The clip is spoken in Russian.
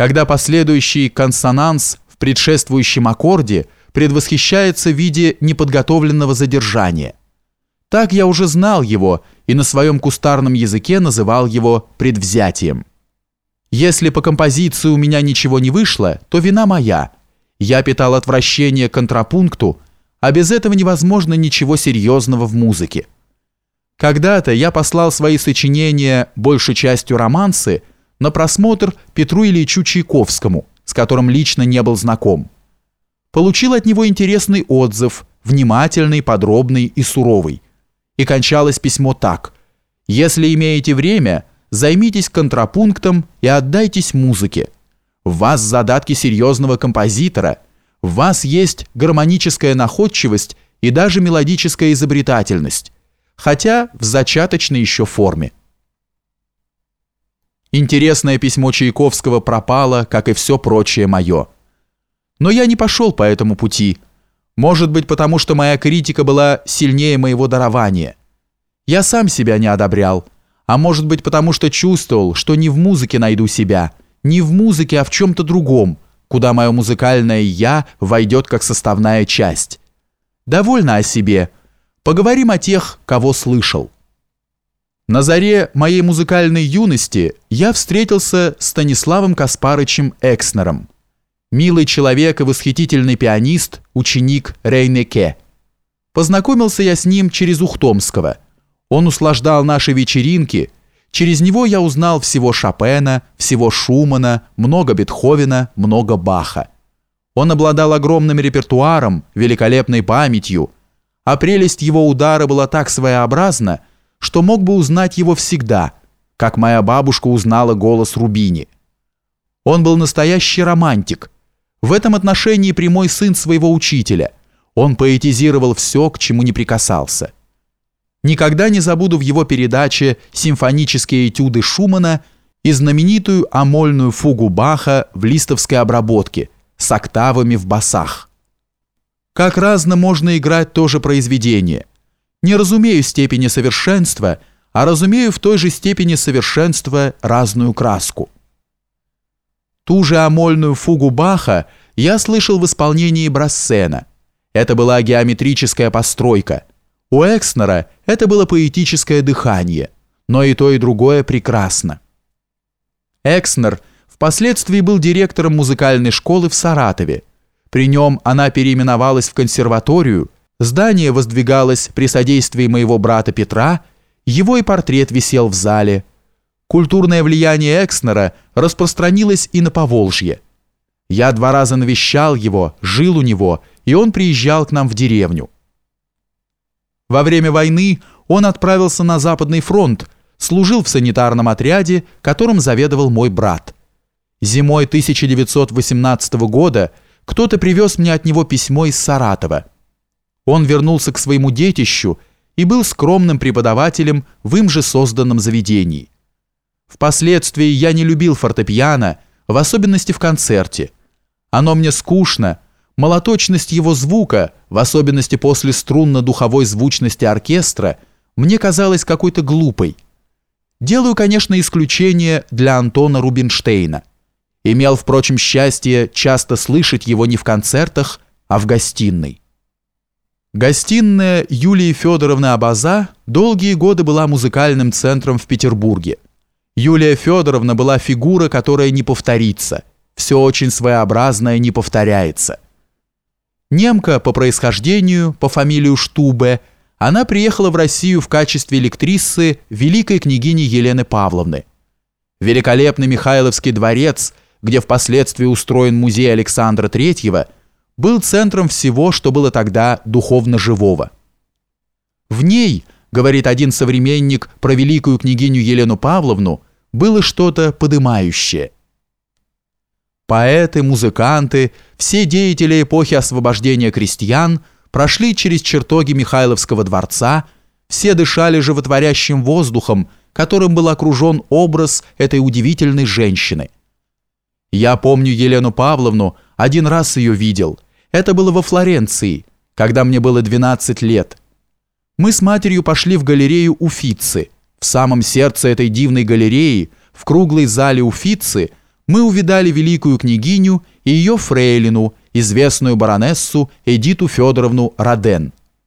когда последующий консонанс в предшествующем аккорде предвосхищается в виде неподготовленного задержания. Так я уже знал его и на своем кустарном языке называл его предвзятием. Если по композиции у меня ничего не вышло, то вина моя. Я питал отвращение к контрапункту, а без этого невозможно ничего серьезного в музыке. Когда-то я послал свои сочинения, большей частью романсы, на просмотр Петру Ильичу Чайковскому, с которым лично не был знаком. Получил от него интересный отзыв, внимательный, подробный и суровый. И кончалось письмо так. «Если имеете время, займитесь контрапунктом и отдайтесь музыке. В вас задатки серьезного композитора, в вас есть гармоническая находчивость и даже мелодическая изобретательность хотя в зачаточной еще форме. Интересное письмо Чайковского пропало, как и все прочее мое. Но я не пошел по этому пути. Может быть, потому что моя критика была сильнее моего дарования. Я сам себя не одобрял. А может быть, потому что чувствовал, что не в музыке найду себя, не в музыке, а в чем-то другом, куда мое музыкальное «я» войдет как составная часть. Довольно о себе – Поговорим о тех, кого слышал. На заре моей музыкальной юности я встретился с Станиславом Каспарычем Экснером. Милый человек и восхитительный пианист, ученик Рейнеке. Познакомился я с ним через Ухтомского. Он услаждал наши вечеринки. Через него я узнал всего Шопена, всего Шумана, много Бетховена, много Баха. Он обладал огромным репертуаром, великолепной памятью, а прелесть его удара была так своеобразна, что мог бы узнать его всегда, как моя бабушка узнала голос Рубини. Он был настоящий романтик. В этом отношении прямой сын своего учителя. Он поэтизировал все, к чему не прикасался. Никогда не забуду в его передаче «Симфонические этюды Шумана» и знаменитую амольную фугу Баха в листовской обработке с октавами в басах. Как разно можно играть то же произведение. Не разумею степени совершенства, а разумею в той же степени совершенства разную краску. Ту же амольную фугу Баха я слышал в исполнении Брассена. Это была геометрическая постройка. У Экснера это было поэтическое дыхание, но и то, и другое прекрасно. Экснер впоследствии был директором музыкальной школы в Саратове, при нем она переименовалась в консерваторию, здание воздвигалось при содействии моего брата Петра, его и портрет висел в зале. Культурное влияние Экснера распространилось и на Поволжье. Я два раза навещал его, жил у него, и он приезжал к нам в деревню. Во время войны он отправился на Западный фронт, служил в санитарном отряде, которым заведовал мой брат. Зимой 1918 года кто-то привез мне от него письмо из Саратова. Он вернулся к своему детищу и был скромным преподавателем в им же созданном заведении. Впоследствии я не любил фортепиано, в особенности в концерте. Оно мне скучно, молоточность его звука, в особенности после струнно-духовой звучности оркестра, мне казалась какой-то глупой. Делаю, конечно, исключение для Антона Рубинштейна. Имел, впрочем, счастье часто слышать его не в концертах, а в гостиной. Гостиная Юлии Федоровны Абаза долгие годы была музыкальным центром в Петербурге. Юлия Федоровна была фигура, которая не повторится. Все очень своеобразное не повторяется. Немка по происхождению, по фамилию Штубе, она приехала в Россию в качестве электрисы великой княгини Елены Павловны. Великолепный Михайловский дворец – где впоследствии устроен музей Александра III, был центром всего, что было тогда духовно живого. В ней, говорит один современник про великую княгиню Елену Павловну, было что-то подымающее. Поэты, музыканты, все деятели эпохи освобождения крестьян прошли через чертоги Михайловского дворца, все дышали животворящим воздухом, которым был окружен образ этой удивительной женщины – я помню Елену Павловну, один раз ее видел. Это было во Флоренции, когда мне было 12 лет. Мы с матерью пошли в галерею Уфицы. В самом сердце этой дивной галереи, в круглой зале Уфицы, мы увидали великую княгиню и ее фрейлину, известную баронессу Эдиту Федоровну Роден,